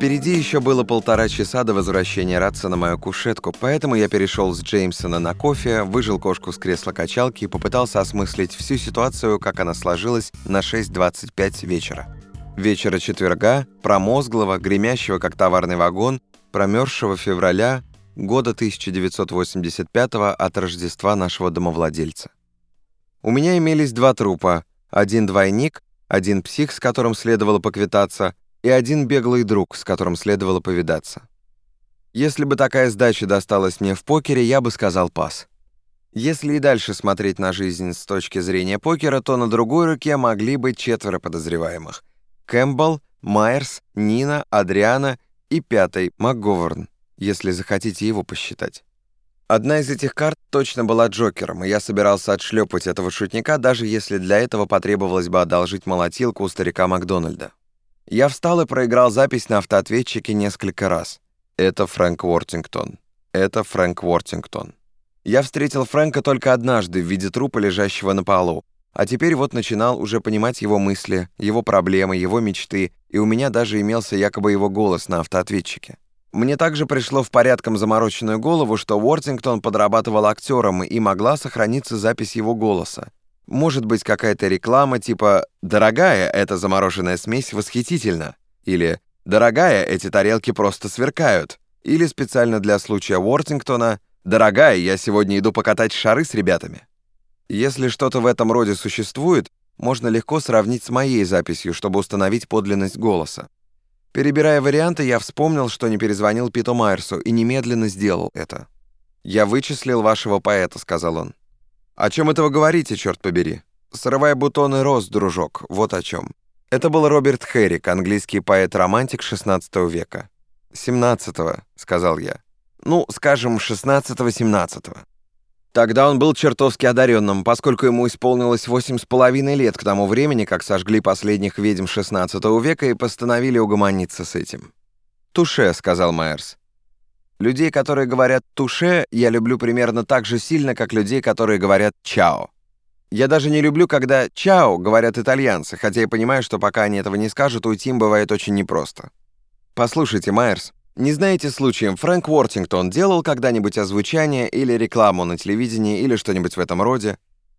Впереди еще было полтора часа до возвращения Ратса на мою кушетку, поэтому я перешел с Джеймсона на кофе, выжил кошку с кресла-качалки и попытался осмыслить всю ситуацию, как она сложилась на 6.25 вечера. Вечера четверга, промозглого, гремящего как товарный вагон, промерзшего февраля года 1985 от Рождества нашего домовладельца. У меня имелись два трупа, один двойник, один псих, с которым следовало поквитаться, и один беглый друг, с которым следовало повидаться. Если бы такая сдача досталась мне в покере, я бы сказал пас. Если и дальше смотреть на жизнь с точки зрения покера, то на другой руке могли быть четверо подозреваемых. Кэмпбелл, Майерс, Нина, Адриана и пятый, МакГоверн, если захотите его посчитать. Одна из этих карт точно была Джокером, и я собирался отшлепать этого шутника, даже если для этого потребовалось бы одолжить молотилку у старика Макдональда. Я встал и проиграл запись на автоответчике несколько раз. Это Фрэнк Уортингтон. Это Фрэнк Уортингтон. Я встретил Фрэнка только однажды в виде трупа, лежащего на полу. А теперь вот начинал уже понимать его мысли, его проблемы, его мечты, и у меня даже имелся якобы его голос на автоответчике. Мне также пришло в порядком замороченную голову, что Уортингтон подрабатывал актером, и могла сохраниться запись его голоса. Может быть, какая-то реклама типа «Дорогая, эта замороженная смесь восхитительна» или «Дорогая, эти тарелки просто сверкают» или специально для случая Уортингтона «Дорогая, я сегодня иду покатать шары с ребятами». Если что-то в этом роде существует, можно легко сравнить с моей записью, чтобы установить подлинность голоса. Перебирая варианты, я вспомнил, что не перезвонил Питу Майерсу и немедленно сделал это. «Я вычислил вашего поэта», — сказал он. «О чем это вы говорите, черт побери?» «Срывай бутоны роз, дружок, вот о чем». Это был Роберт Херрик, английский поэт-романтик XVI века. «17-го», — сказал я. «Ну, скажем, 16-17-го». Тогда он был чертовски одаренным, поскольку ему исполнилось восемь с половиной лет к тому времени, как сожгли последних ведьм XVI века и постановили угомониться с этим. «Туше», — сказал Майерс. Людей, которые говорят «туше», я люблю примерно так же сильно, как людей, которые говорят «чао». Я даже не люблю, когда «чао» говорят итальянцы, хотя я понимаю, что пока они этого не скажут, уйти им бывает очень непросто. Послушайте, Майерс, не знаете случаем, Фрэнк Уортингтон делал когда-нибудь озвучание или рекламу на телевидении или что-нибудь в этом роде?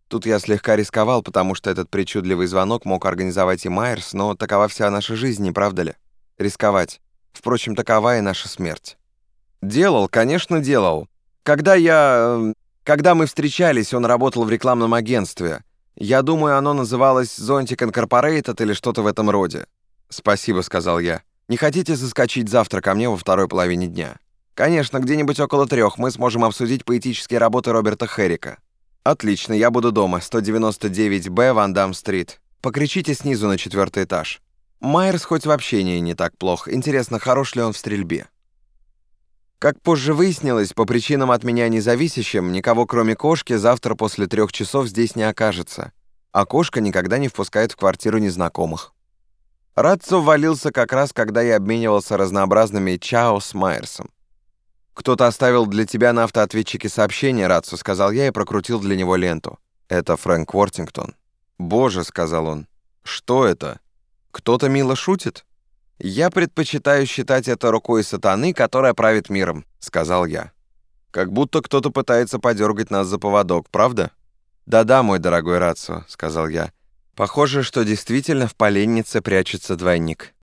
Тут я слегка рисковал, потому что этот причудливый звонок мог организовать и Майерс, но такова вся наша жизнь, не правда ли? Рисковать. Впрочем, такова и наша смерть. Делал, конечно, делал. Когда я... Эм, когда мы встречались, он работал в рекламном агентстве. Я думаю, оно называлось «Зонтик Инкорпорейтед» или что-то в этом роде. «Спасибо», — сказал я. «Не хотите заскочить завтра ко мне во второй половине дня?» «Конечно, где-нибудь около трех мы сможем обсудить поэтические работы Роберта Херрика». «Отлично, я буду дома, 199-Б, Вандам-стрит. Покричите снизу на четвертый этаж». Майерс хоть в общении не так плох. Интересно, хорош ли он в стрельбе? Как позже выяснилось, по причинам от меня независящим, никого кроме кошки завтра после трех часов здесь не окажется, а кошка никогда не впускает в квартиру незнакомых. Ратцо ввалился как раз, когда я обменивался разнообразными «чао» с Майерсом. «Кто-то оставил для тебя на автоответчике сообщение, Ратцо», — сказал я и прокрутил для него ленту. «Это Фрэнк Уортингтон». «Боже», — сказал он, — «что это? Кто-то мило шутит?» «Я предпочитаю считать это рукой сатаны, которая правит миром», — сказал я. «Как будто кто-то пытается подергать нас за поводок, правда?» «Да-да, мой дорогой Рацо», — сказал я. «Похоже, что действительно в поленнице прячется двойник».